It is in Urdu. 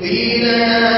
من